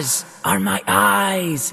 stars are my eyes.